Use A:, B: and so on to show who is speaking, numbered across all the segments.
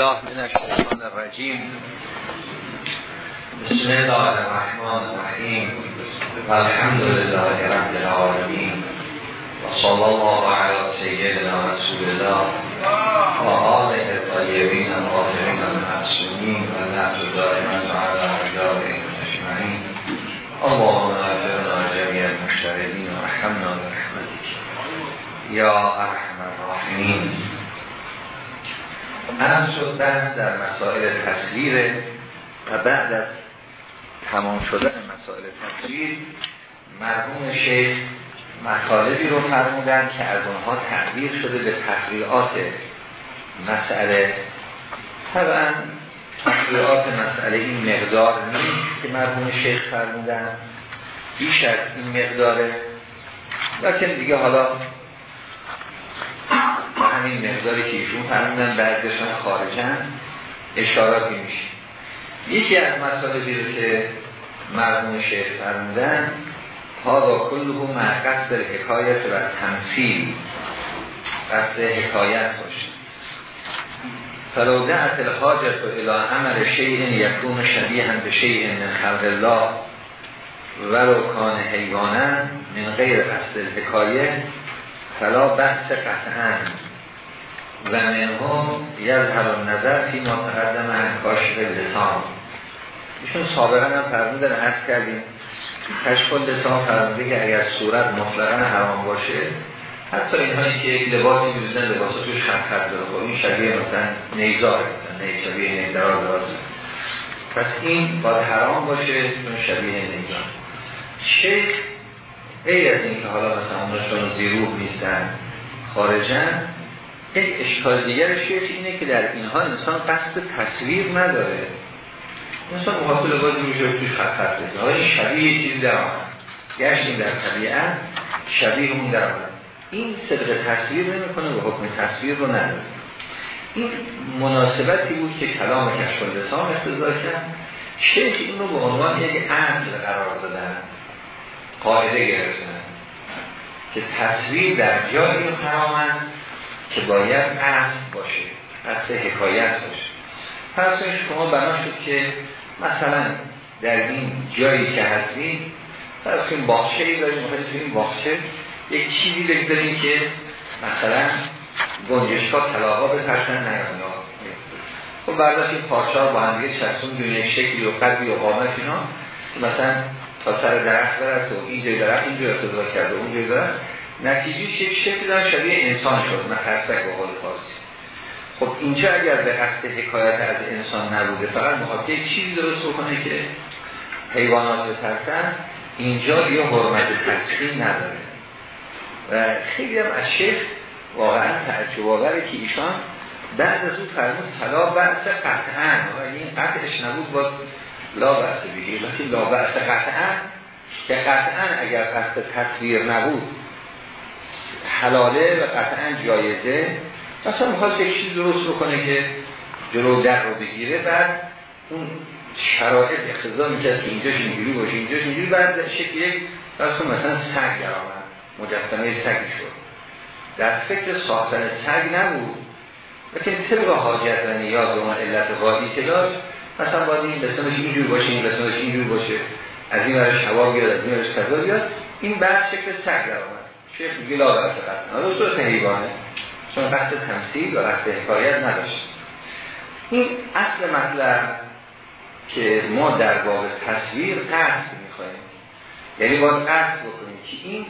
A: بالله من الشیطان الرجیم. بسم الله الرحمن الرحیم. والحمد لله رب العالمین. و صلی الله علی سیدنا رسول الله و آله طیبین الطاهرین المعصومین. و نعت دائما علی اجابهم اجمعین. اللهم اجرنا جميع المشتغلین و رحمنا برحمتك. یا ارحم الراحمین. عرض شد بحث در مسائل تصویر و بعد از تمام شدن مسائل تصویر مرحوم شیخ مطالبی رو فرمودن که از اونها تعبیر شده به تحقیقات مسئله. طبعا تحقیقات مسئله این مقدار نیست که مرحوم شیخ فرمودن بیش از این مقداره. لیکن دیگه حالا همین مقداری که ایشون فرمودن بعضیشون خارجن اشاراتی میشه. یکی از مطالبی رو که مرمون شیخ فرمودن هادا کلهو مع قصد حکایت و تمثیل قصد حکایت باشه. فلودعت الحاجت و الى عمل شیء یکون شبیه به شیء من خلق الله ولو کان حیوانا من غیر قصد الحکایه فلا بحث قطعا. و منهم یظهر نظر فی ما تقدم عن کاشف لسان. ایشون سابقا هم فرمودن عرض کردیم کشف لسان فرموده که اگر صورت مطلقا حرام باشه حتی اینهایی که یک لباسی می‌دوزن لباس توش خط خط داره. خب این شبیه مثلا نیزاره مثلا نیز شبیه نیزدار داره. پس این باید حرام باشه چون شبیه نیزار. شیخ غیر از این که حالا مثلا اونشون زیروح نیستن خارجن یک اشکال دیگر شیخ اینه که در اینها انسان قصد تصویر نداره. انسان محاصل بازی میشه توی خط خط بزنه این شبیه چیزی در آمد. گشتیم در طبیعت شبیه اون در آمد. این صدق تصویر نمی‌کنه و حکم تصویر رو نداره. این مناسبتی بود که کلام کشف لسان اختزار کرد. شیخ این به عنوان یک اصل قرار دادن قاعده گرفتن که تصویر در جایی رو که باید اصل باشه اصل حکایت باشه. پس شما بنا شد که مثلا در این جایی که هستیم فرض کنیم باخچه ای داریم مثلا این باخچه. یک چیزی بگذاریم که مثلا گنجشکا طلاقا بترشن نیانا خب برداشت این پارچه با هم دیگه چسون دون یک شکلی و قدری و قامت اینا مثلا تا سر درخت برست و این جای درخت اینجا ارتضا کرده و اون جای درخت. نتیجهش یک شکل دارن شبیه انسان شد. مخصک با قول فارسی. خب اینجا اگر به قصد حکایت از انسان نبوده فقط مخواست یک چیزی درست بکنه که حیوانات بترسن اینجا یه حرمت تصفیل نداره. و خیلی هم از شیخ واقعا تعجب آوره که ایشان بعد از اون فرمود فلا بحث قطعا. و این قطعش نبود باز لا بحث بگیر لیکن لا بحث قطعا که قطعا اگر قصد تصویر نبود حلاله و قطعا جایزه. مثلا می‌خواست یک چیز درست بکنه که جلو در رو بگیره بعد اون شرایط اقتضا می‌کرد که اینجاش اینجوری باشه اینجاش اینجوری. بعد شکل یک بس مثلا سگ در آمد مجسمه سگی شد. در فکر ساختن سگ نبود. لیکن طبق حاجت و نیاز و اون علت قادی که داشت مثلا باید این بسنش اینجور باشه این بسنش اینجور باشه. از این برش هوا بیاد از این بیاد. این بعد شکل سگ در آمد شیخ میگه لا برس قطعا صورت حیوانه. چون قصد تمثیل و قصد حکایت نداشت. این اصل مطلب که ما در باب تصویر قصد می‌خوایم یعنی باید قصد بکنیم که این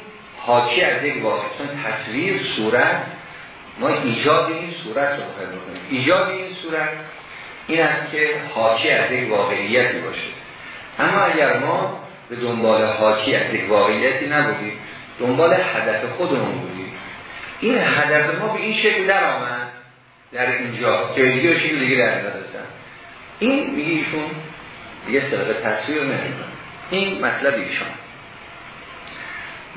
A: حاکی از یک واقع چون تصویر صورت ما ایجاد این صورت رو بخوایم بکنیم. ایجاد این صورت این است که حاکی از یک واقعیتی باشه. اما اگر ما به دنبال حاکی از یک واقعیتی نبودیم دنبال هدف خودمون بودیم. این هدف ما به این شکل در آمد در اینجا. که دیگه شکل دیگه در نداشتن این میگه ایشون دیگه سبب تصویر نمیدن این مطلب ایشان.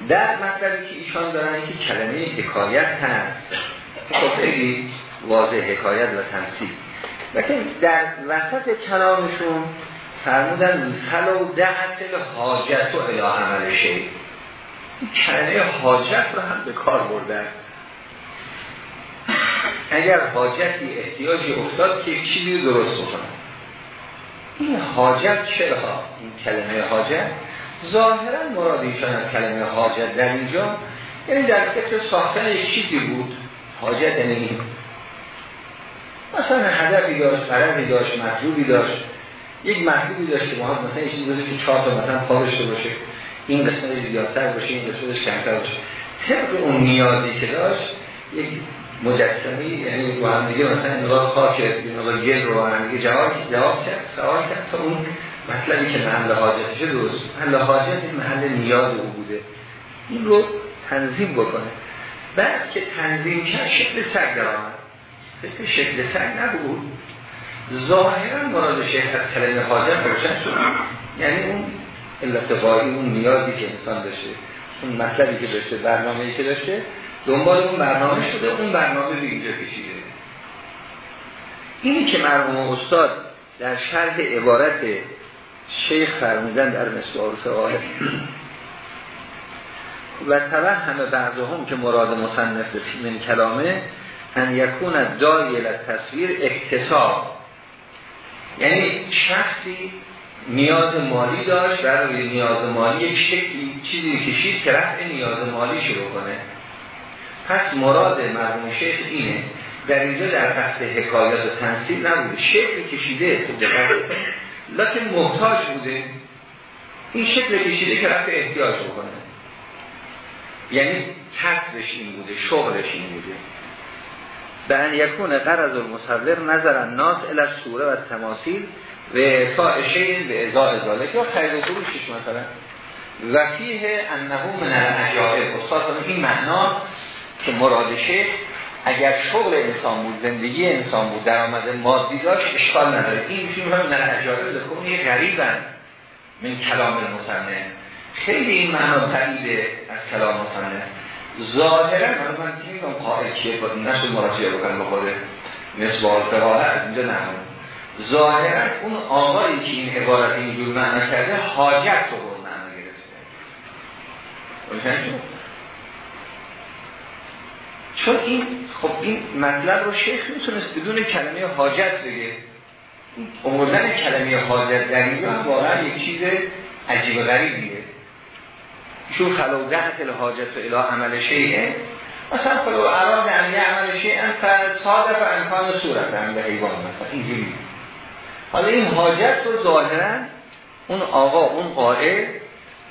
A: در مطلبی که ایشان دارن که کلمه حکایت هست. خب خیلی واضح حکایت و تمثیل لیکن در وسط کلامشون فرمودن فلو دعت حاجت و اله عمل شیء. کلمه حاجت رو هم به کار بردن. اگر حاجتی احتیاجی افتاد که چیزی درست بکنه این حاجت چرا این کلمه حاجت؟ ظاهرا مراد ایشان از کلمه حاجت در اینجا یعنی در فکر ساختن یک چیزی بود. حاجت یعنی مثلا هدفی داشت قرضی داشت مطلوبی داشت. یک مطلوبی داشت که محاد مثلا چیزی داشت که چهار تا مثلا پا این قسمت زیادتر باشه این قسمتش کمتر باشه. طبق اون نیازی که داشت یک مجسمی یعنی با هم دیگه مثلا نگاه خاک نگاه گل رو با هم دیگه جواب جواب کرد سوال کرد تا اون مطلبی که محل حاجتشه درست. محل حاجت محل نیاز او بوده. این رو تنظیم بکنه. بعد که تنظیم کرد شکل سگ در آمد. فکر شکل سگ نبود. ظاهرا مراد شیخ از کلمه حاجت روشن شد یعنی اون التقایی اون نیازی که انسان داشته اون مطلبی که داشته برنامه‌ای که داشته دنبال اون برنامه شده اون برنامه به اینجا کشیده اینی که مرحوم استاد در شرح عبارت شیخ فرمودن در مصدار فقاه و همه بعضهم که مراد مصنف من کلامه ان یکون دایل تصویر اکتساب یعنی شخصی نیاز مالی داشت در نیاز مالی یک شکلی چیزی کشید که رفع نیاز مالی شروع کنه. پس مراد مرحوم شیخ اینه در اینجا در فصل حکایات و تنسیل نبوده. شکل کشیده لیکن محتاج بوده. این شکل کشیده که رفع احتیاج بکنه. یعنی کسبش این بوده شغلش این بوده. به ان یکون قرض المصور نظر الناس الى سوره و تماثیل و اعطاء به ازا ازاله یا خیر و مثلا. و فیه انه من العجائب استاد این معنا که مراد اگر شغل انسان بود زندگی انسان بود درآمد مادی داشت اشکال نداره. این فیلم هم در بخون یه غریبن. من کلام المصنف خیلی این معنا غریبه از کلام مصنف ظاهرا من من میگم قائل کیه با نشد مراجعه بکنم خود. نسبال فقاه از اینجا نمون ظاهرا اون آقایی که این عبارت اینجور معنا کرده حاجت رو معنا گرفته. چون این خب این مطلب رو شیخ می‌تونست بدون کلمه حاجت بگه. اومدن کلمه حاجت در اینجا واقعا یک چیز عجیب غریبیه. چون خلو دهت الحاجت و اله عمل شیعه مثلا خلو اراد ان عمل شیعه صادف انکان صورت به حیوان مثلا اینجوری. حالا این حاجت رو ظاهرا اون آقا اون قائل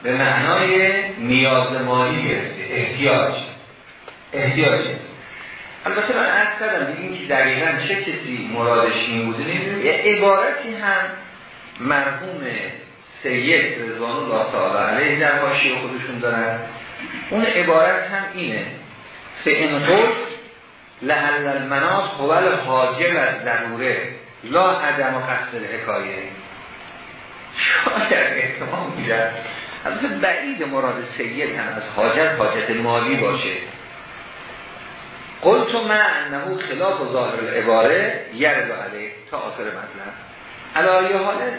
A: به معنای نیاز مالی احتیاج. احتیاج. البته من عرض کردم دیگه که دقیقا چه کسی مرادش این بوده نمی‌دونم. یه عبارتی هم مرحوم سید رضوان الله تعالی علیه در حاشیه خودشون دارن. اون عبارت هم اینه. فئن قلت لحل المناس قبل حاجب از ضروره لا عدم و قصد حکایه. شاید احتمام میدن البته بعید مراد سید هم از حاجت حاجت مالی باشه. قلت من انه خلاف و ظاهر العباره یرد علیه تا آخر مطلب. علایه حاله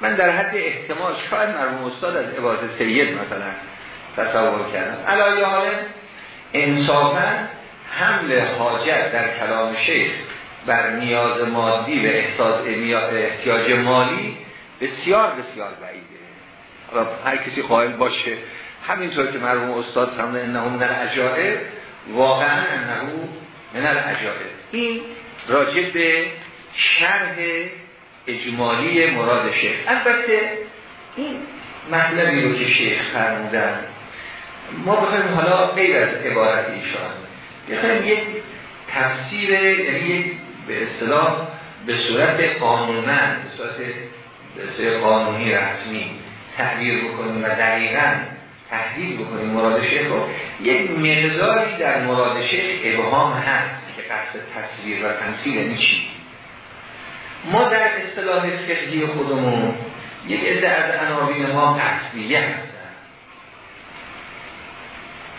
A: من در حد احتمال شاید مرموم استاد از عبارت سید مثلا تصور کردم. علایه حاله انصافا حمل حاجت در کلام شیخ بر نیاز مادی و احساس احتیاج مالی بسیار بسیار بعیده. هر کسی قائل باشه. همینطور که مرحوم استاد فرمود انه من العجائب واقعا انه من العجائب. این راجع به شرح اجمالی مراد شیخ. البته این مطلبی رو که شیخ فرمودن ما بخوایم حالا غیر از عبارت ایشان بخوایم یک تفسیر یعنی یک به اصطلاح به صورت قانونمند به صورت قانونی رسمی تعبیر بکنیم و دقیقا تحلیل بکنیم مراد شیخ رو یک مقداری در مراد شیخ ابهام هست که قصد تصویر و تمثیل یعنی چی؟ ما در اصطلاح فقهی خودمون یک عده از عناوین ما قصدیه هستن.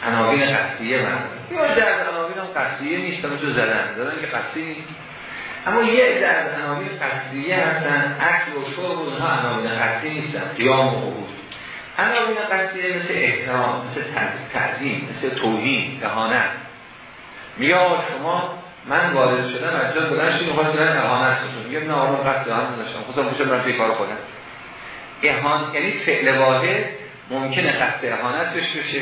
A: عناوین قصدیه من. یا عده از عناوین هم قصدیه نیست تو زدن. زدن که قصدی نیست. اما یه از عناوین قصدیه هستن اکل و شرب و اونها عناوین قصدی نیستن قیام و خبود عناوین قصدیه مثل احترام مثل تعظیم مثل توهین دهانت. میاد شما من وارد شدم از جا بلند شدیم می‌خواست من اهانت کنم میگم نه آقا قصد اهانت نداشتم. خودم بشه من توی کار خودم. اهان یعنی فعل واحد ممکنه قصد اهانت بشه بشه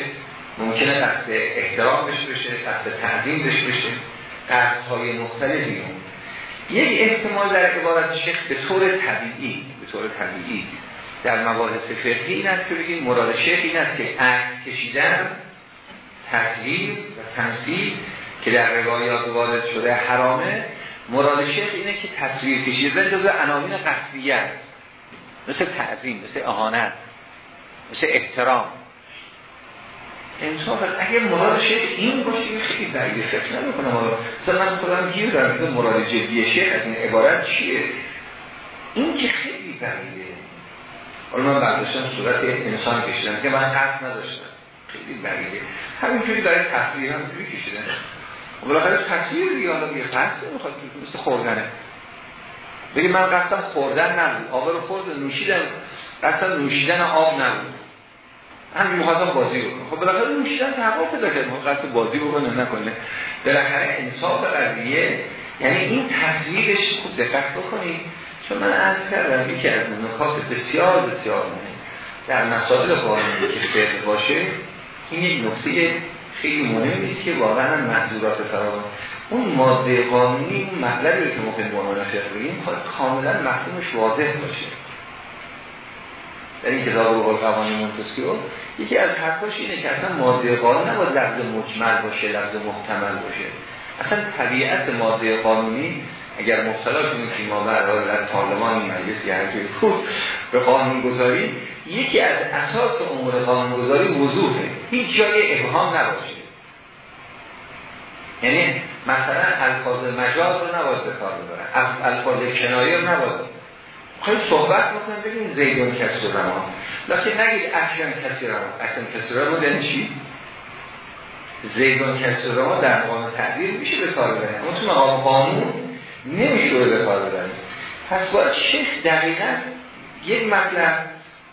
A: ممکنه قصد احترام بشه بشه قصد تعظیم بشه بشه قصدهای مختلفی یک احتمال در عبارت شیخ به طور طبیعی به طور طبیعی در مباحث فقهی این است که بگیم مراد شیخ این است که عکس کشیدن تصویر و تمثیل که در روایات وارد شده حرامه مراد شیخ اینه که تصویر کشیدن جزء عناوین قصدیه است. مثل تعظیم مثل اهانت مثل احترام. انصاف اگر مراد شیخ این باشه خیلی بعید فکر نمی‌کنم مثلا من خودم گیر دارم که مراد جدی شیخ از این عبارت چیه؟ این که خیلی بعیده حالا من برداشتم صورت انسان کشیدم که من قصد نداشتم. خیلی بعیده همینجوری برای تصویر هم جوری کشیدن. بالاخره دیگه حالا یه قصد نمی‌خواد مثل خوردنه. بگه من قصدم خوردن نبود آب رو خورد نوشیدم قصدم نوشیدن آب نبود. همین می‌خواستم بازی بکنم خب بالاخره نوشیدن تحقق پیدا کرد. قصد بازی بکنه نکنه بالاخره انصاف قضیه یعنی این تصویرش خوب دقت بکنید. چون من عرض کردم یکی از نکات بسیار بسیار مهم در مسائل قانونی که فقه باشه این یک نکته خیلی مهمی است که واقعا محضورات فراوان. اون ماده قانونی اون مطلبی که ممکن به عنوان فقه بگیم کاملا مفهومش واضح باشه. در این کتاب قول قوانین مونتسکیو یکی از حرفاش اینه که اصلا ماده قانون نباید لفظ مجمل باشه لفظ محتمل باشه. اصلا طبیعت ماده قانونی اگر مبتلا کنیم که ما در پارلمان این مجلس یعنی خوب به قانون گذاری یکی از اساس امور قانون گذاری وضوحه. هیچ جای ابهام نباشه. یعنی مثلا الفاظ مجاز رو نباید به کار ببرن الفاظ کنایه رو نباید. خیلی صحبت بکنم بگیم زیدون کسی رمان لیکن نگید اکرم کسی رمان اکرم کسی رمان یعنی چی؟ زیدون کسی رمان در قانون تعبیر میشه به کار ببرن اون تو مقام قانون نمیشه به کار ببرن پس باید شیخ دقیقا یک مطلب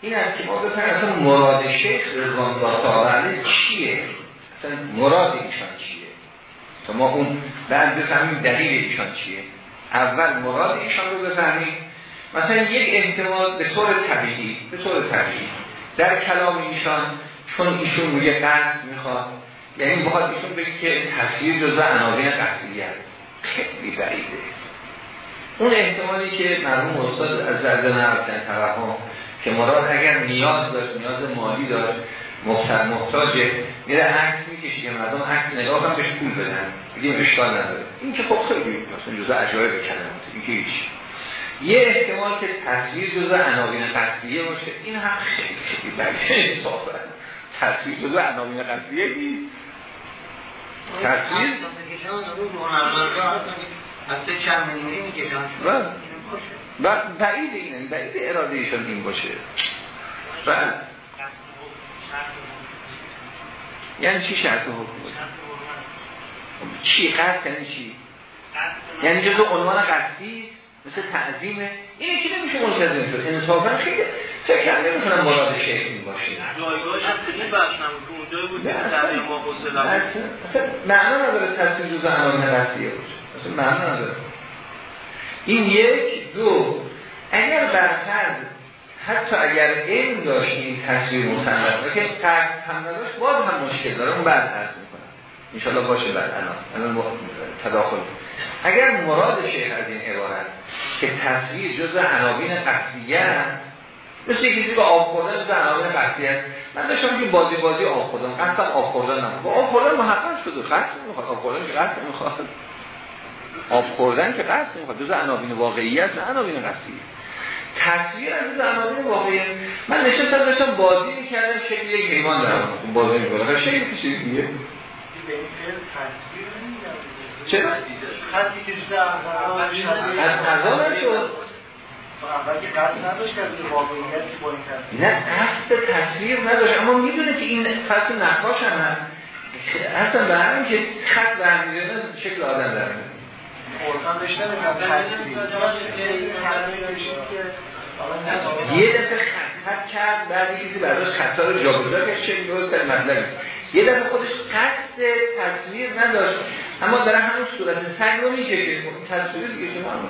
A: این است که ما بفرم اصلا مراد شیخ رضوان الله چیه؟ اصلا مراد ایشان چیه؟ تا ما اون بعد بفهمیم دلیل ایشان چیه؟ اول مراد ایشان رو بفهمیم مثلا یک احتمال به طور طبیعی به طور طبیعی. در کلام ایشان چون ایشون میگه قصد می‌خواد یعنی بخواد ایشون بگه که تصویر جزء عناوین قصدی است. خیلی بعیده. اون احتمالی که مرحوم استاد از زرده نرفتن توهم که مراد اگر نیاز داشت نیاز مالی داشت مختار محتاجه میره عکس می‌کشه مردم عکس نگاه هم بهش پول بدن. دیگه اشکال نداره. این که خب خیلی مثلا جزء عجایب کلمات این که هیچ. یه احتمال که تصویر جزء عناوین قصدیه باشه. این هم خیلی خیلی بلکه انصافه تصویر جزء عناوین قصدیه نیست. تصویر و بعید اینه بعید اراده ایشان این باشه. و یعنی چی شرط حکم چی؟ قصد یعنی چی؟ یعنی جزء عنوان قصدی مثل تعظیمه اینه که نمیشه ملتزم شد انصافا خیلی فکر نمی‌کنم مراد شیخ این باشه
B: جایگاهش خیلی بخش نبود اونجایی بود که در ما حسلا
A: اصلا معنا نداره تصویر جزء قصدیه باشه اصلا معنا نداره. این یک دو. اگر برفرد حتی اگر علم داشت این تصویر مصنف که قرد هم نداشت باز هم مشکل داره. اون بعد عرض می‌کنم. انشاءالله باشه بعد الان. الان تداخل. اگر مراد شیخ از این عبارت که تصویر جز عناوین قصدیه مثل یکی که آب خوردن جز عناوین قصدیه من داشتم که بازی بازی آب خوردن قصدم آب خوردن نمید با آب خوردن محقق شده قصد نمی‌خواد. آب خوردن که قصد نمی‌خواد. آب خوردن که قصد نمی‌خواد. جز عناوین واقعیت نه عناوین قصدیه تصویر از این عناوین واقعی من نشستم داشتم بازی می‌کردم شکل یک حیوان دارم بازی می‌کنم شکل کشید دیگه چرا؟
B: که شده
A: از قضا نشد. نه قصد تصویر نداشت اما می‌دونه که این خط نقاش هم هست. اصلا به همین که خط برمیدونه شکل آدم در یه دفعه خط کرد بعد کسی برداشت خطا رو جابجا کرد شکل درست در مطلبی. یه دفعه خودش قصد تصویر نداشت اما داره همون صورت سنگ رو میشه که تصویر دیگه شما هم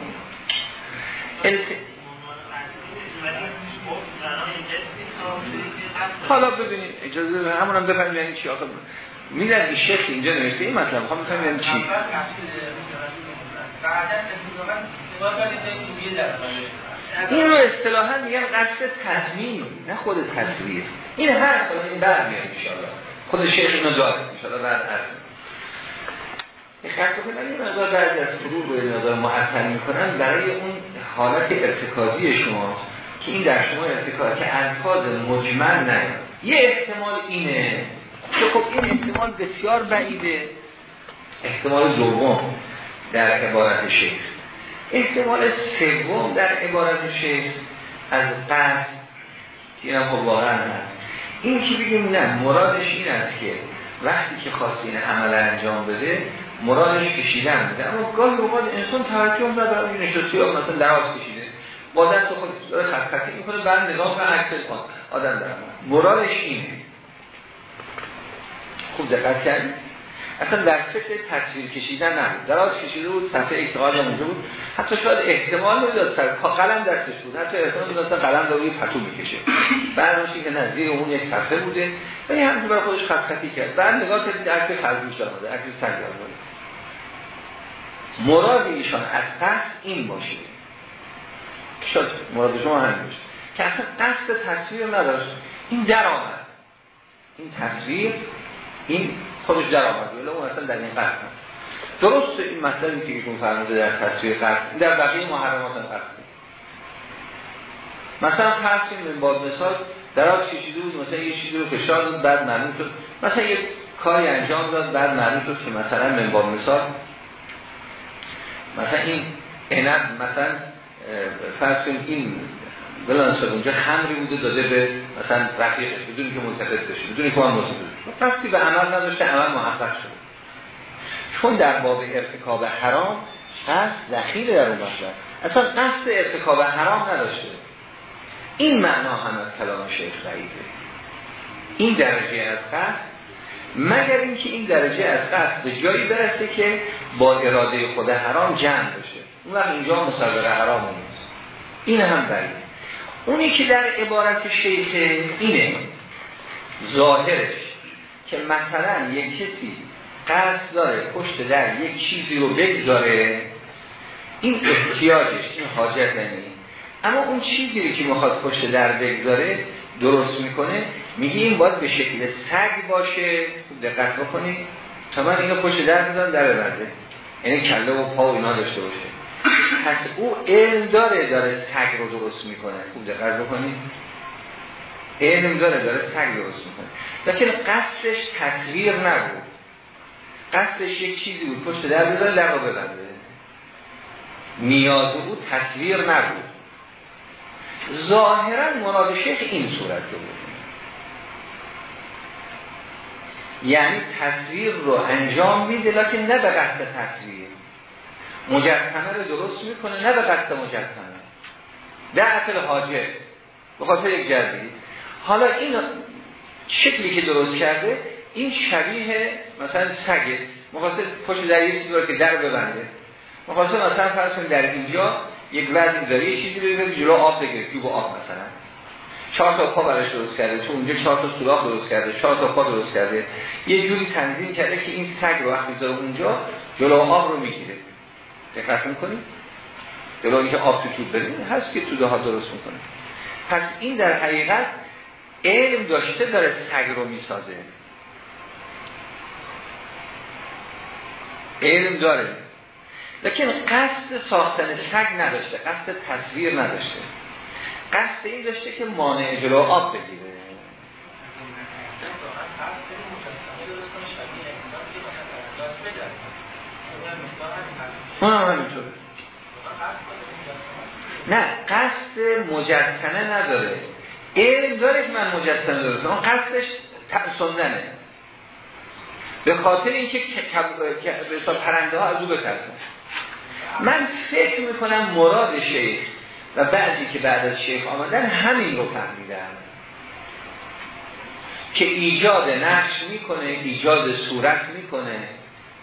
A: حالا ببینید اجازه همون هم بفهمیم یعنی چی. آخه میدن که شیخ اینجا نوشته. این مطلب. می‌خوام بفهمیم یعنی چی. این رو اصطلاحا میگن قصد تضمین نه خود تصویر این هر سال این برمیاد ان خود شیخ اینو داره ان بعد از این خط کنن این مقدار بعد از فرور رو این مقدار می‌کنن برای اون حالت ارتکازی شما که این در شما ارتکاز که الفاظ مجمل نه یه احتمال اینه که خب این احتمال بسیار بعیده. احتمال دوم در عبارت شیخ احتمال سوم در عبارت شیخ از قصد که این خب واقعا هست. این که بگیم نه مرادش این است که وقتی که خواستی این عمل انجام بده مرادش کشیدن بده. اما گاهی اوقات انسان توجه نداره این نشستی مثلا دراز کشیده با دست خود داره خط خطی می‌کنه بعد نگاه کنه عکس آدم دارم مرادش اینه. خوب دقت کردید اصلا در فکر تصویر کشیدن نبود. دراز کشیده بود صفحه اعتقاد اونجا بود. حتی شاید احتمال نمی‌داد قلم دستش بود. حتی احتمال می‌داد قلم داره پتو می‌کشه. بعد که نزدیک اون یک صفحه بوده ولی هم برای خودش خط خطی کرد. بعد نگاه کردید عکس خرگوش داره عکس سگ داره مراد ایشان از قصد این باشه. شاید مراد شما همین باشه. که اصلا قصد تصویر نداشت. این در آمد. این تصویر این خودش در آمد ولی اون اصلا در این قصد درست این مطلبی که ایشون فرموده در تصویر قصد در بقیه محرمات هم قصد مثلا فرض من باب مثال در آب کشیده بود مثلا یه چیزی رو فشار داد بعد معلوم شد. مثلا یه کاری انجام داد بعد معلوم شد که مثلا من باب مثال مثلا این عنب مثلا فرض این بلانس اونجا خمری بوده داده به مثلا رفیقش. بدون که ملتفت بشه بدون که من پسی به عمل نداشته عمل محقق شده چون در باب ارتکاب حرام قصد دخیل در اون مطلب. اصلا قصد ارتکاب حرام نداشته. این معنا هم از کلام شیخ رعیده این درجه از قصد مگر اینکه این درجه از قصد به جایی برسه که با اراده خود حرام جمع بشه. اون وقت اینجا مصدر حرام نیست. این هم برید اونی که در عبارت شیخ اینه ظاهرش که مثلا یک کسی قصد داره پشت در یک چیزی رو بگذاره این احتیاجش این حاجت نمی اما اون چیزی که می‌خواد پشت در بگذاره درست می‌کنه میگه این باید به شکل سگ باشه دقت بکنید تا من اینو پشت در بزنم در ببنده. یعنی کله و پا و اینا داشته باشه. پس او علم داره داره سگ رو درست می‌کنه. خوب دقت بکنید علم داره داره سگ درست می‌کنه. لیکن قصدش تصویر نبود. قصدش یک چیزی بود. پشت در در رو ببنده. نیاز بود تصویر نبود. ظاهرا مراد شیخ این صورت بود. یعنی تصویر رو انجام میده لکن نه به قصد تصویر مجسمه رو درست می‌کنه نه به قصد مجسمه. در حاجه به خاطر یک جردی حالا این شکلی که درست کرده این شبیه مثلا سگه مخواست پشت در یه رو که در ببنده. مخواست مثلا فرض در اینجا یک وزنی داره یه چیزی بگیره جلو آب بگیره کیوب آب مثلا. چهار تا پا براش درست کرده تو اونجا چهار تا سوراخ درست کرده چهار تا پا درست کرده. یه جوری تنظیم کرده که این سگ رو وقتی اونجا جلو آب رو می‌گیره. دقت می‌کنید جلو اینکه آب تو بریم هست که توده ها درست می‌کنه. پس این در حقیقت علم داشته داره سگ رو می‌سازه. علم داره. لیکن قصد ساختن سگ نداشته قصد تصویر نداشته. قصد این داشته که مانع جلو آب بگیره. نه قصد مجسمه نداره. علم داره که من مجسمه داره اون قصدش ترسوندنه. به خاطر اینکه پرنده ها از او بترسن. من فکر می‌کنم مراد شیخ و بعضی که بعد از شیخ آمدن همین رو فهمیدن. که ایجاد نقش می‌کنه ایجاد صورت می‌کنه.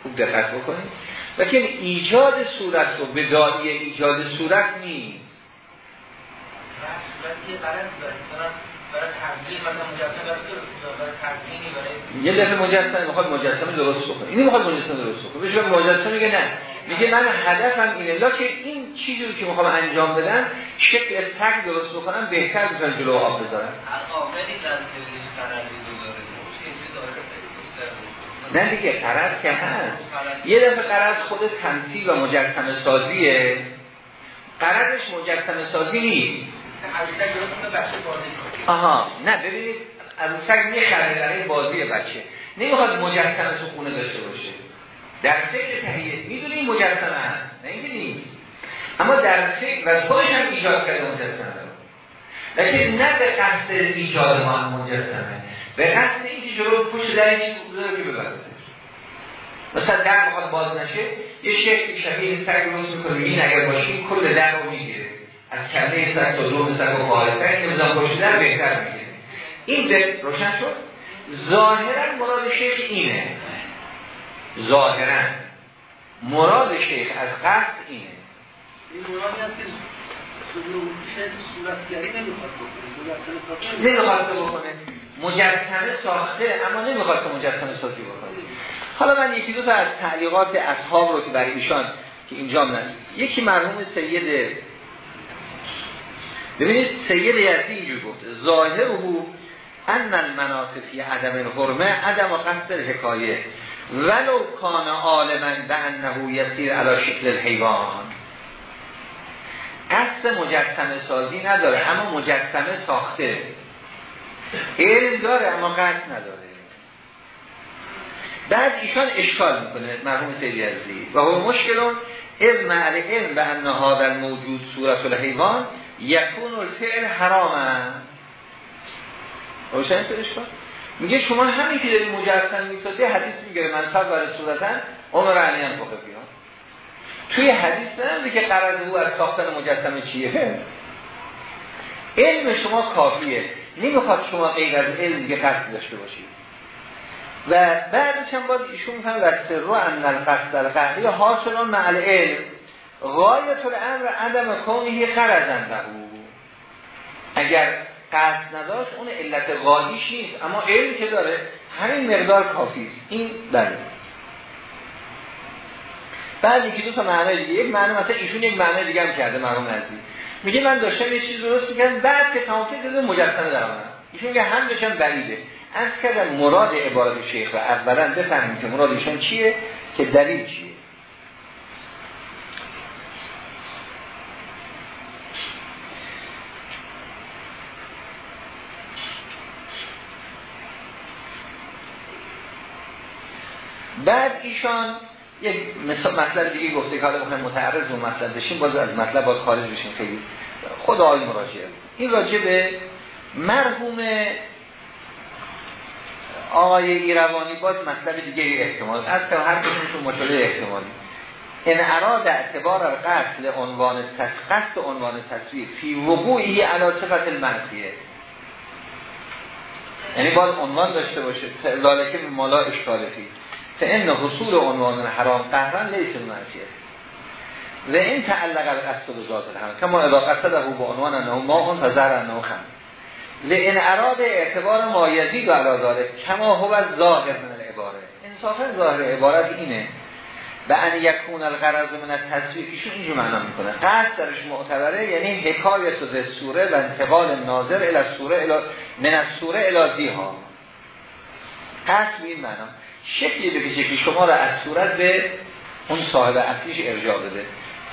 A: خوب دقت بکنید. و که ایجاد صورت رو به دایی ایجاد صورت نیست. یه دفعه مجسمه می‌خواد مجسمه درست بکنه. اینی می‌خواد مجسمه درست بکنه. بهش مجسمه میگه نه. میگه من هدفم اینه. که این چیزی رو که می‌خوام انجام بدن شکل تک درست بکنم بهتر بزن جلو آب بذارم. نه دیگه قرض که هست. یه دفعه قرض خود تمثیل و مجسمه سازیه. قرضش مجسمه سازی نیست. آها نه ببینید عروسک می‌خره برای بازی بچه. نمی‌خواد مجسمه تو خونه داشته باشه. در فکر تهیه می‌دونی این مجسمه هست؟ نه اینکه نیست اما در فکر و خودش هم ایجاد کرده مجسمه لیکن نه به قصد ایجاد ما مجسمه به قصد اینکه جلو پشت در این چیز که ببرده. مثلا در بخواد باز نشه یه شکل شبیه سر روز می‌کنه این اگر باشی کل در رو می‌گیره. از کله سر تا دور سر و خواهد سر که بزن پشت در بهتر می‌گیره. این به روشن شد. ظاهرا مراد شیخ اینه. ظاهرا. مراد شیخ از قصد اینه. این مرادی هست نمی‌خواد بکنه مجسمه ساخته اما نمی‌خواد مجسمه سازی بکنه حالا من یکی دو تا از تعلیقات اصحاب رو که برای ایشان که اینجا من یکی مرحوم سید ببینید سید یزدی اینجور گفت ظاهر او ان المناطفی عدم الحرمه عدم و قصد حکایه ولو کان عالما به انه یسیر علا شکل الحیوان. قصد مجسمه سازی نداره اما مجسمه ساخته. علم داره اما قصد نداره. بعد ایشان اشکال می‌کنه مرحوم سیدی عزیزی. و هو مشکلون علم معل علم به انها در موجود صورت الحیوان یکون الفعل حرامه روشن اشکال؟ میگه شما همین که داری مجسم می‌سازی حدیث میگه من برای صورتا عمر عنیان بیان. توی حدیث نمیده که قرار او از ساختن مجسمه چیه علم شما کافیه. نمی‌خواد شما غیر از علم دیگه قصد داشته باشید. و بعدش هم باید ایشون میفهم و سر رو ان القصد القهری حاصلان معل علم غایت الامر عدم کونی قرضن او اگر قصد نداشت اون علت غاییش نیست. اما علم که داره همین مقدار کافی است. این بله. بعد یکی دو تا معنی دیگه یک معنی مثلا ایشون یک معنی دیگه هم کرده مرحوم عزیز میگه من داشتم یه چیز درست می‌کنم بعد که تمام شد مجسمه در ایشون میگه هم داشتم بریده. از کردن مراد عبارت شیخ و اولا بفهمیم که مراد ایشون چیه که دلیل چیه. بعد ایشان یک مطلب دیگه گفته که حالا بخوایم متعرض و مطلب بشیم باز از مطلب باز خارج بشیم. خیلی خدا آقای مراجعه. این راجع به مرحوم آقای ایروانی باز مطلب دیگه احتمال از که هر کشون مشاله احتمالی. ان اراد اعتبار قتل عنوان تسقط عنوان تصویر فی وقوعی علا صفت یعنی باید عنوان داشته باشه. ذالکه مالا اشکال فی فان حصول عنوان حرام قهرن لیس المعصیه و این تعلق القصد به ذات الحرام. کما اذا قصده به عنوان انه ما اون تزهر انه خم لئن اراد اعتبار مایزی و داره کما هو ظاهر من العباره. انصافا ظاهر عبارت اینه. و ان یکون الغرض من تصویفیشون اینجور معنا می‌کنه. قصد درش معتبره یعنی حکایت و سوره و انتقال ناظر الى سوره الى من از سوره الى ها قصد این معنا. شکلی بکشه که شما را از صورت به اون صاحب اصلیش ارجاع بده.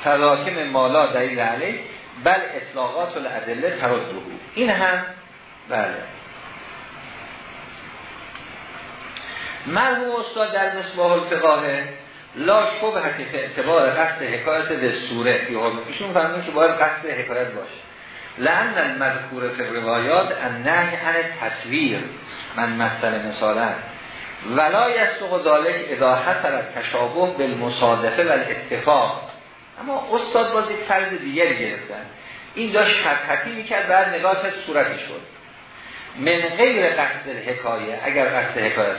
A: تراکم مالا دلیل علیه. بل اطلاقات الادله ترد این هم بله. مرحوم استاد در مصباح الفقاه لا شبه که اعتبار قصد حکایت به سوره ایشون فرمودن که باید قصد حکایت باشه. لعن المذکور فی روایات ان نهی عن تصویر من مثل مثالا. ولا یستق ذالک اذا حصل تشابه بالمصادفه و الاتفاق. اما استاد باز یک فرض دیگری گرفتن. این داشت خط خطی می‌کرد بعد نگاه صورتی شد. من غیر قصد حکایه اگر قصد حکایه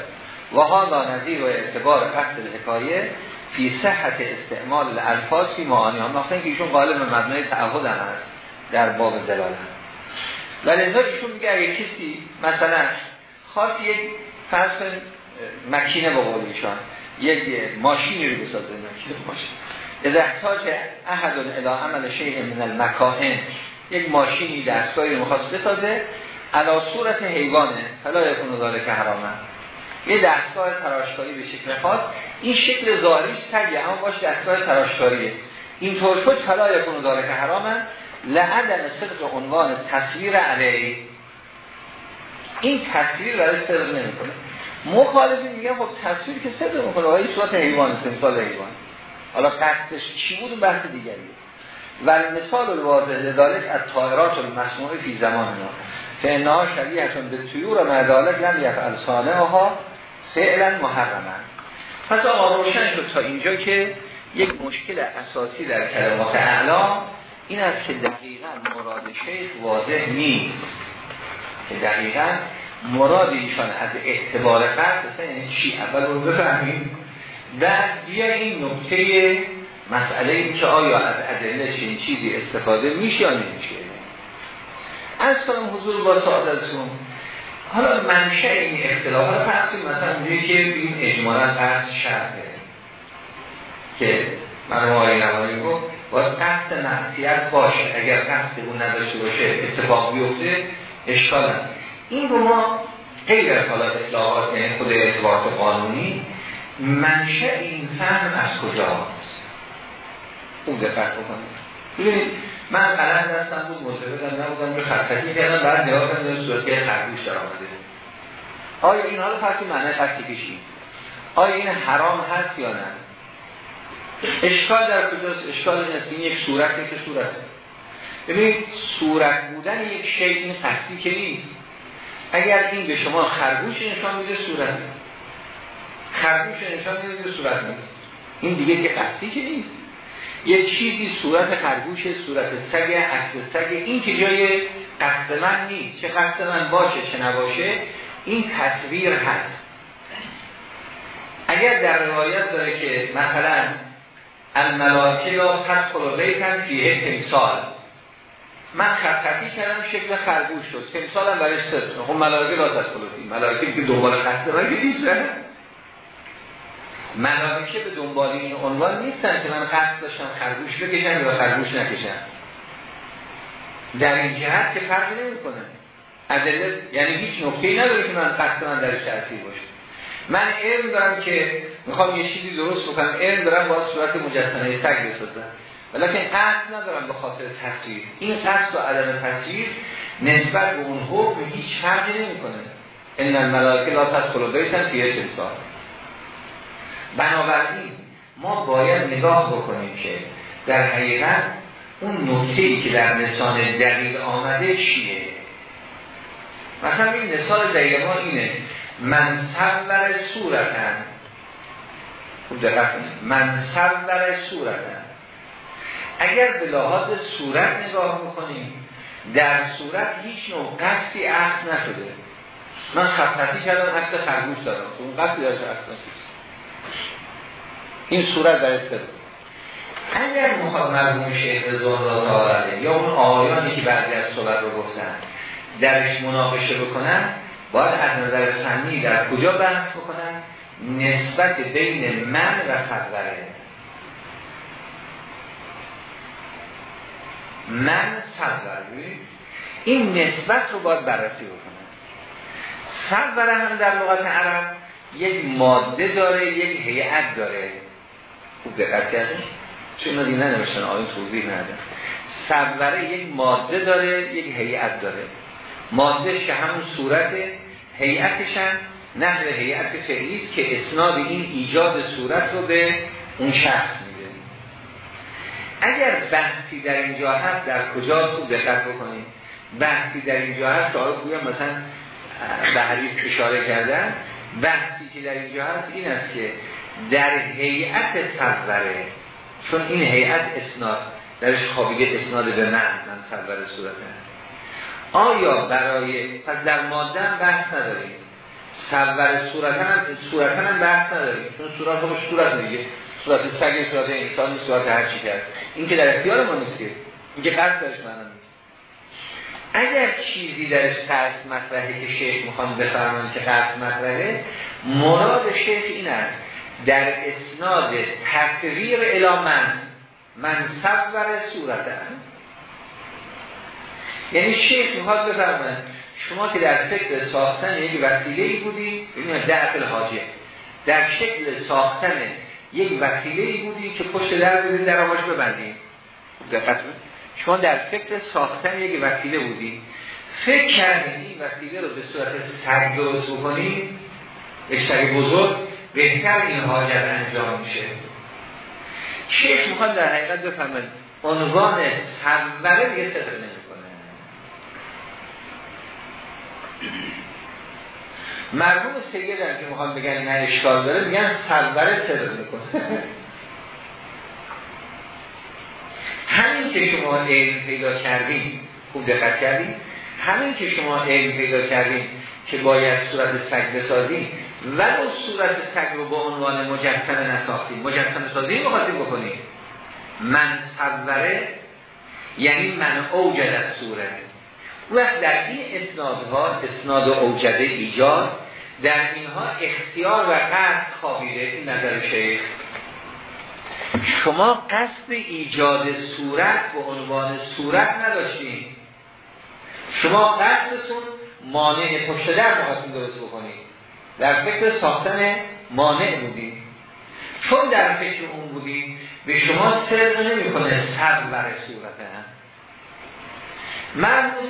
A: و حالا نظیر و اعتبار قصد حکایه فی صحت استعمال الفاظ فی معانی ها. مثلا که ایشون غالب مبنای تعهد هم هست در باب دلالت ولی ایشون میگه اگه کسی مثلا خواست یک فرض مکینه با قول ایشان. یک ماشینی رو بسازه ماشین ماشین. اذا احتاج احد الى عمل شیء من المکاهن یک ماشینی دستگاهی رو می‌خواست بسازه علا صورت حیوانه فلا یکون که حرامه یه دستگاه تراشکاری به شکل خاص. این شکل ظاهریش سگه اما باش دستگاه تراشکاریه. این طور شد فلا یکون که حرامه لعدم صدق عنوان تصویر علیه. این تصویر برای صدق نمی‌کنه. مخالفی میگن خب تصویر که صدق می‌کنه. های صورت حیوان تمثال حیوان. حالا قصدش چی بود؟ اون بحث دیگریه و مثال الواضح لذالک از طائرات المصنوعی فی زمان ما. فانها شبیهشون به طیور و مدالک لم یفعل صانعها فعلا محرمن پس آقا روشن شد تا اینجا که یک مشکل اساسی در کلمات اعلام این است که دقیقا مراد شیخ واضح نیست. که دقیقا مراد ایشان از اعتبار فرد یعنی چی؟ اول رو بفهمیم. و بیا این نکته مسئله این که آیا از ادله چنین چیزی استفاده میشه یا نمیشه. از کنم حضور با سعادتون حالا منشه این اختلاف رو فرسیم مثلا اونجایی که این اجمالا قصد شرطه که من آقای نوانی گفت باید قصد نفسیت باشه. اگر قصد اون نداشته باشه اتفاق بیفته اشکال این رو ما غیر از حالات اطلاعات یعنی خود اعتبارات قانونی منشه این فهم از کجاست؟ خوب دقت بکنید. ببینید من قلم دستم بود متفقم نبودم به خطکی کردم بعد نگاه کردم صورتی خرگوش در آمده. آیا این حالا فرقی معنی قصدی کشید آیا این حرام هست یا نه؟ اشکال در کجاست؟ اشکال این یک صورت که صورته. ببینید صورت بودن یک شیء این قصدی که نیست. اگر این به شما خرگوش نشان میده صورت خرگوش نشان میده صورت نیست این دیگه که قصدی که نیست. یه چیزی صورت خرگوش صورت سگ عکس سگ این که جای قصد من نیست. چه قصد من باشه چه نباشه این تصویر هست. اگر در روایت داره که مثلا الملاکه یا تدخل بیتن فیه تمثال من خطی کردم شکل خرگوش شد. تمثال هم برای صدق خب ملائکه لا تدخل فیه ملائکه که دنبال قصد من که به دنبال این عنوان نیستن که من قصد داشتم خرگوش بکشم یا خرگوش نکشم. در این جهت که فرقی نمی‌کنه. ادله یعنی هیچ نکته‌ای نداره که من قصد من درش تاثیر باشه. من علم دارم که می‌خوام یه چیزی درست بکنم. علم دارم با صورت مجسمه سگ بسازم. ولیکن قصد ندارم به خاطر تصویر این قصد و عدم تصویر نسبت به اون حکم هیچ فرقی نمی‌کنه. ان الملائکه لا تدخل بیتن فی تمثال بنابراین ما باید نگاه بکنیم که در حقیقت اون نکته که در نسان دلیل آمده چیه؟ مثلا این مثال دقیق ما اینه. من صور صورتن خوب دقت من صور صورتن اگر به لحاظ صورت نگاه می‌کنیم در صورت هیچ نوع قصدی عقل نشده. من خطی کردم عکس خرگوش دارم. اون قصدی داشته این صورت در استفاده اگر مخواد مرموم شیخ رضوان را یا اون آیانی که بعضی از صورت رو گفتن درش مناقشه بکنن باید از نظر فنی در کجا بحث بکنن؟ نسبت بین من و صدوره من صدوره این نسبت رو باید بررسی بکنن صدوره هم در لغت عرب یک ماده داره یک هیئت داره. خوب دقت کردیم چون اینا دیگه ننوشتن آیون توضیح نده صوره یک ماده داره یک هیئت داره. ماده که همون صورت هیئتش هم نحو هیئت فعلی که اسناد این ایجاد صورت رو به اون شخص اگر بحثی در اینجا هست در کجا خوب دقت بکنید بحثی در اینجا هست آقای گویا مثلا به حدیث اشاره کردن. بحثی که در اینجا هست این است که در هیئت صوره چون این هیئت اسناد درش خوابیده اسناد به من من صوره صورت آیا برای پس در ماده هم بحث نداریم. سور صورتن هم صورتن هم بحث نداریم. چون صورت هم صورت دیگه صورت سگ صورت انسانی صورت هر چی کرد این که در اختیار ما نیست این که قصد معنا نیست. اگر چیزی درش قصد مطرحه که شیخ می‌خوان بفرمان که قصد مطرحه مراد شیخ این است. در اسناد تقریر الامن من صور صورتن یعنی شیخ می‌خواد بفرماید شما که در فکر ساختن یک وسیله ای بودی ببینید در حاجه. در شکل ساختن یک وسیله ای بودی که پشت در بودی در آواش ببندیم شما در فکر ساختن یک وسیله بودی. فکر کردیم این وسیله رو به صورت سگ درست بکنیم سگ بزرگ بهتر این حاجت انجام میشه. شیخ می‌خواد در حقیقت بفهمد عنوان سوره دیگه صدر نمی‌کنه. مرحوم سید که می‌خوان بگن نه اشکال داره میگن سوره صدر می‌کنه. همین که شما علم پیدا کردیم خوب دقت کردیم همین که شما علم پیدا کردیم که باید صورت سگ بسازیم ولو صورت سگ رو با عنوان مجسمه نساختیم مجسمه سازی مخواستیم بکنیم من صوره یعنی من اوجد از صورت و در این اسنادها اسناد اوجده ایجاد در اینها اختیار و قصد خوابیده این نظر شیخ. شما قصد ایجاد صورت به عنوان صورت نداشتیم شما قصدتون مانع پشت در مخواستیم درست بکنید در فکر ساختن مانع بودیم چون در فکر اون بودیم به شما سر نمی کنه سر بر صورت هم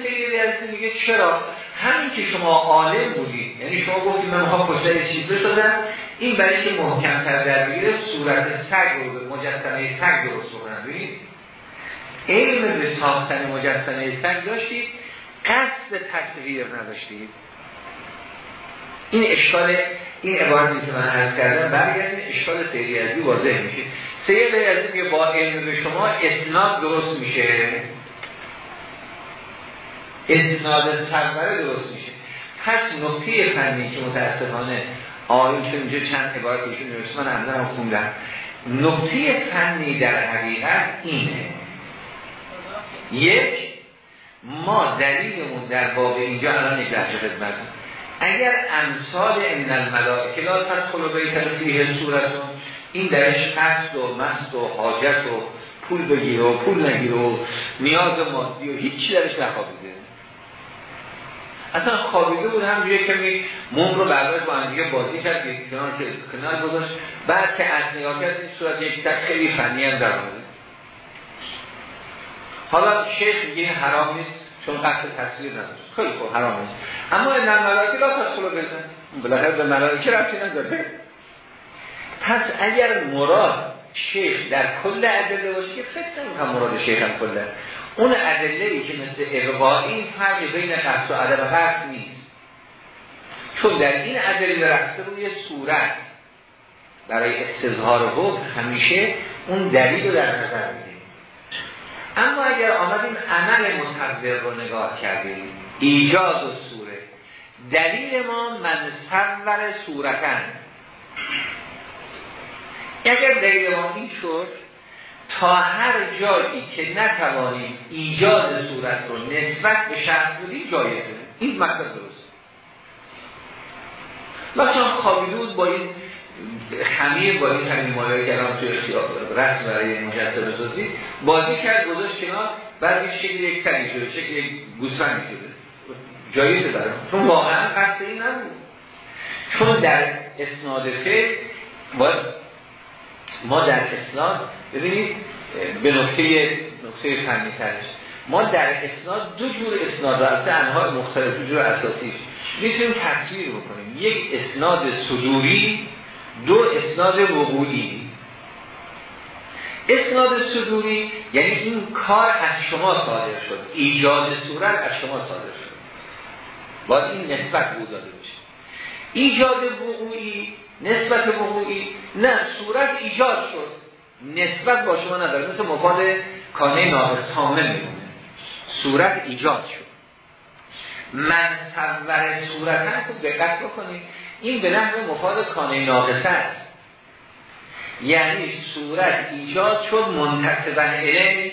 A: سیدی از میگه چرا؟ همین که شما عالم بودید یعنی شما گفتید من می‌خوام پشت چیز بسازم این برای که محکم تر در بگیره صورت سگ رو مجسمه سگ درست بکنم ببینید؟ علم به ساختن مجسمه سگ داشتید قصد تصویر نداشتید. این اشکال این عبارتی که من عرض کردم برگردیم اشکال سیدی واضح میشه. سیدی ازی میگه با علم به شما اسناد درست میشه. اسناد تبره درست میشه. پس نقطه فنی که متاسفانه آیون که اینجا چند عبارت ایشون نوشت من همزنم خوندم. نقطه فنی در حقیقت اینه. یک ما دلیلمون در باب اینجا الان یک لحظه خدمت. اگر امثال ان الملائکه لا تدخل بیت فیه صورتون این درش قصد و مست و حاجت و پول بگیر و پول نگیر و نیاز مادی و هیچی درش نخوابیده. اصلا خوابیده بود هم یه کمی موم رو برداشت با هم دیگه بازی کرد یک کنار کنار گذاشت. بعد که از نگاه کرد این صورت یک تک خیلی فنی هم در حالا شیخ میگه حرام نیست چون قصد تصویر نداشت. خیلی خوب حرام نیست. اما این ملائکه لا تدخل بزن. بالاخره به ملائکه رفتی نداره. پس اگر مراد شیخ در کل ادله باشه که فکر نمی‌کنم مراد شیخ هم کله اون ادله ای که مثل اقوایی فرقی بین قصد و عدم قصد نیست. چون در این ادله رفته روی صورت برای استظهار حکم همیشه اون دلیل رو در نظر میده اما اگر آمدیم عمل مصور رو نگاه کردیم ایجاد و سوره دلیل ما من سور صورتن اگر دلیل ما این شد تا هر جایی که نتوانیم ایجاد صورت رو نسبت به شخص بودیم جایزه این مطلب درست مثلا خوابیدود با این خمیر با این همین مایه که الان توی اختیار رسم برای مجسمه سازی بازی کرد گذاشت کنار بعد این شکل یک تنی شده شکل یک گوسفندی شده. جایزه برای چون واقعا قصد این نبود. چون در اسناد فکر باید ما در اسناد ببینید به نقطه نقطه فنی ترش. ما در اسناد دو جور اسناد را انها مختلف دو جور اساسی می‌تونیم تصویر بکنیم. یک اسناد صدوری دو اسناد وقوعی. اسناد صدوری یعنی این کار از شما صادر شد. ایجاد صورت از شما صادر شد. باید این نسبت بود داده بشه ایجاد وقوعی نسبت وقوعی. نه صورت ایجاد شد. نسبت با شما نداره. مثل مفاد کانه ناقص کامل میمونه. صورت ایجاد شد. من صور صورتا خوب دقت بکنید. این به نحو مفاد کانه ناقصه است. یعنی صورت ایجاد شد منتصبا الیش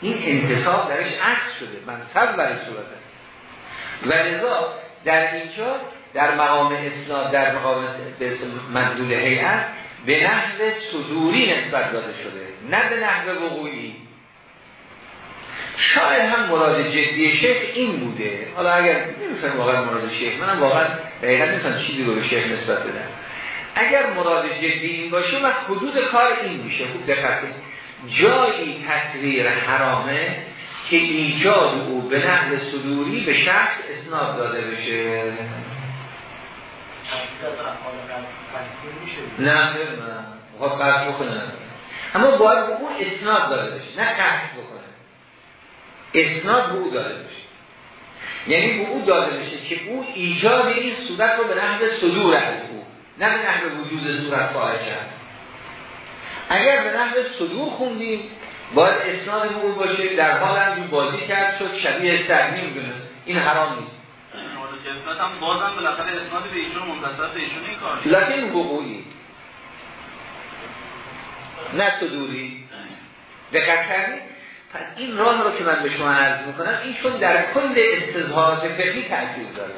A: این انتصاب درش عکس شده. من صور صورت و لذا در اینجا در مقام اسناد در مقام منزول هیئت به نحو صدوری نسبت داده شده نه به نحو وقوعی. شاید هم مراد جدی شیخ این بوده. حالا اگر نمیفهم واقعا مراد شیخ منم واقعا دقیقا نمیفهم چیزی رو به شیخ نسبت بدم. اگر مراد جدی این باشه و حدود کار این میشه. خوب دقت جایی تصویر حرامه که ایجاد او به نحو صدوری به شخص اسناد داده بشه. نه نه قصد بکنه. اما باید به اون اسناد داده بشه نه قصد بکنه. اسناد به او داده بشه. یعنی به او داده بشه که او ایجاد این صورت رو به نحو صدور از او نه به نحو وجود صورت خواهد اگر به نحو صدور خوندیم باید اسناد به او باشه در حال هم بازی کرد شد شبیه سرمی می‌دونست این حرام نیست.
B: هم بازم بالاخره اسناد به ایشون این
A: لکن وقوعی. نه صدوری دقت کردید پس این راه رو که من به شما عرض می‌کنم این چون در کل استظهارات فقهی تاثیر داره.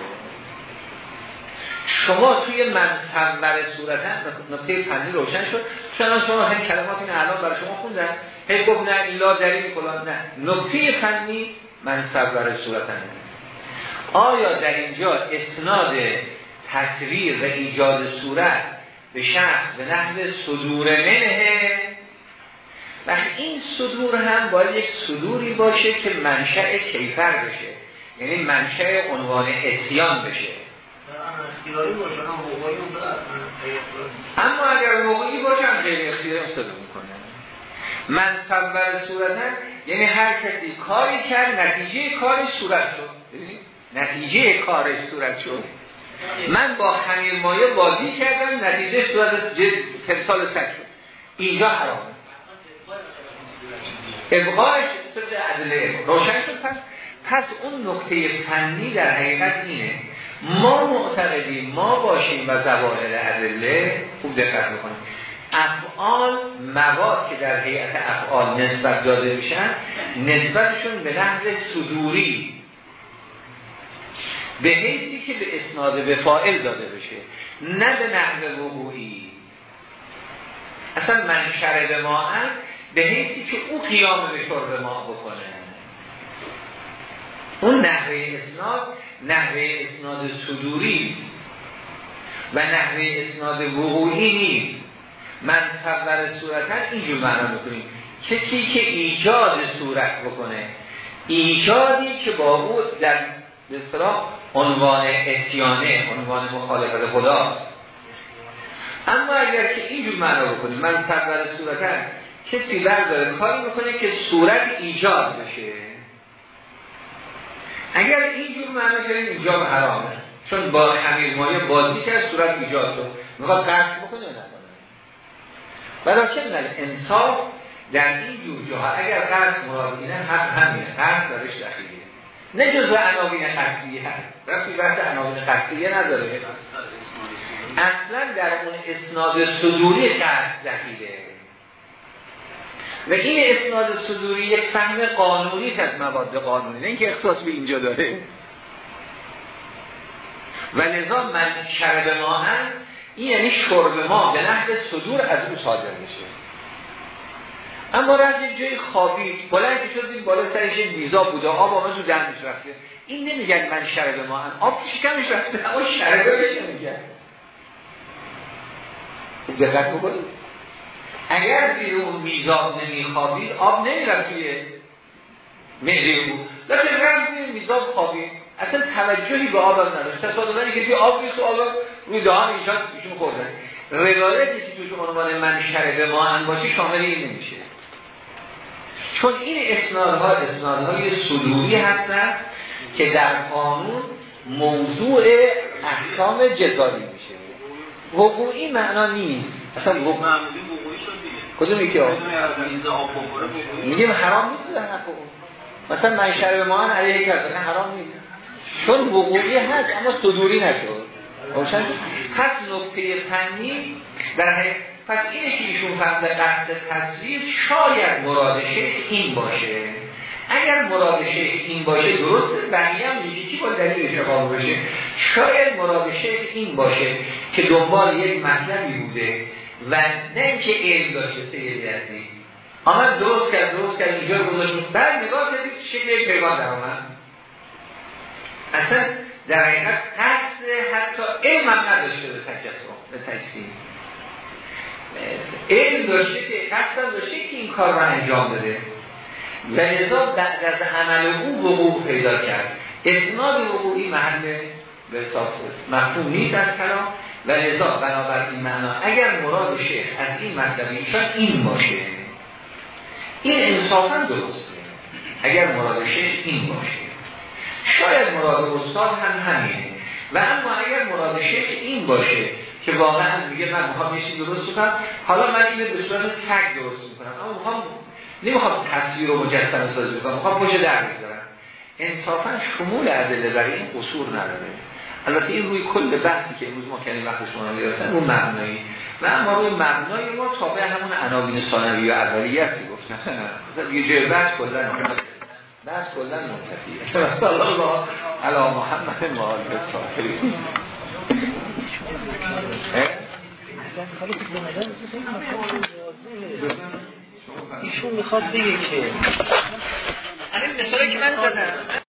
A: شما توی منصور صورتا نقطه فنی روشن شد. چون شما همین کلمات این الان برای شما خوندن. هی گفت نه ایلا دلیل فلان نه. نقطه فنی منصور صورتا آیا در اینجا اسناد تصویر و ایجاد صورت به شخص به نحو صدور منه؟ و این صدور هم باید یک صدوری باشه که منشأ کیفر بشه. یعنی منشأ عنوان اسیان بشه. اما اگر موقعی باشه هم غیر اختیاری صدور می‌کنه. من صور صورت یعنی هر کسی کاری کرد نتیجه کارش صورت شد. نتیجه کارش صورت شد. من با خمیر مایه بازی کردم نتیجه صورت تمثال سر شد. اینجا حرامه ابقایش صدق عدله روشن شد. پس پس اون نکته فنی در حقیقت اینه. ما معتقدیم ما باشیم و زواهر عدله خوب دقت بکنیم. افعال مواد که در هیئت افعال نسبت داده میشن نسبتشون به نحو صدوری. به حیثی که به اسناد به فائل داده بشه نه به نحو وقوعی. اصلا من شرب ما هم به حیثی که او قیام به شرب ما بکنه. اون نحوه اسناد نحوه اسناد صدوری و نحوه اسناد وقوعی نیست. من صور صورتا اینجور معنا بکنیم. کسی که ایجاد صورت بکنه ایجادی که با او در به عنوان اتیانه عنوان مخالفت خداست اما اگر که اینجور معنا بکنیم من صور صورتا کسی برداره کاری می‌کنه که صورت ایجاد بشه. اگر اینجور معنا کردیم اینجا حرامه چون با خمیر مایه بازی کرد صورت ایجاد شد. می‌خواد قصد بکنه نکنه؟ بلاکن انصاف در این جور جاها اگر قصد مراد اینه حق همینه. قصد درش دخیلیه نه جزو عناوین قصدیه هست. رفتی بحث عناوین قصدیه نداره. اصلا در اون اسناد صدوری قصد دخیله و این اسناد صدوری یک فهم قانونی از مواد قانونی. نه اینکه اختصاص به اینجا داره. و لذا من شرب ما هم این یعنی شرب ما به نحو صدور از او صادر میشه. اما رفت یک جای خوابی بلند که شد بالا سرش میزا بوده آب آمد رو دهنش رفته این نمیگن من شرب ما هم آب شکمش رفته اما شربه بشه میگن دقت بکنید. اگر زیر اون میزاب نمیخوابید آب نمیرم توی مهره بود لیکن رفت زیر میزاب خوابید اصلا توجهی به آب هم نداشت. تصادفاً که توی آب نیست آب روی دهان ایشان ایشون خوردن. روایتی که توش عنوان من شرب ما هم باشی شامل این نمیشه. چون این اسنادها اسنادهای صدوری هستن که در قانون موضوع احکام جزایی میشه. حقوقی معنا نیست. اصلا کدوم یکی آب میگیم حرام نیست در حق مثلا من شرب ما علیه کرد حرام نیست. چون وقوعی هست اما صدوری نشد. پس نکته فنی در پس اینه که ایشون فرد قصد تصویر شاید مرادشه این باشه. اگر مرادشه این باشه درست بقیه هم میگه کی با دلیل قابل بشه شاید مرادشه این باشه که دنبال یک مطلبی بوده و نه که علم داشته سیدی هستی آمد درست کرد درست کرد اینجا گذاشت. بعد نگاه کردید شکل پیغان در آمد. اصلا در حقیقت قصد حتی علم هم نداشته به تجسم به تجسیم. علم داشته که قصد داشته که این کار رو انجام بده. و لذا بعد از عمل او وقوع پیدا کرد. اسناد وقوعی محل به مفهوم نیست از کلام. و لذا بنابر این معنا اگر مراد شیخ از این مطلب ایشان این باشه. این انصافا درسته. اگر مراد شیخ این باشه. شاید مراد استاد هم همینه. و اما اگر مراد شیخ این باشه که واقعا میگه من می‌خوام یه درست کنم. حالا من اینو به صورت تگ درست می‌کنم. اما می‌خوام نمی‌خوام تصویر رو مجسمه سازی کنم می‌خوام پشت در بذارم. انصافا شمول ادله برای این قصور نداره. البته این روی کل بحثی که امروز ما کنیم وقت شما رو گرفتن اون مبنایی. و اما روی مبنای ما تابع همون عناوین ثانوی و اولیه گفتن مثلا یه جای بحث کلا بحث کلا منتفیه الله علی محمد و آل الطاهرین
C: ایشون می‌خواد بگه که
A: همین مثالی که من زدم.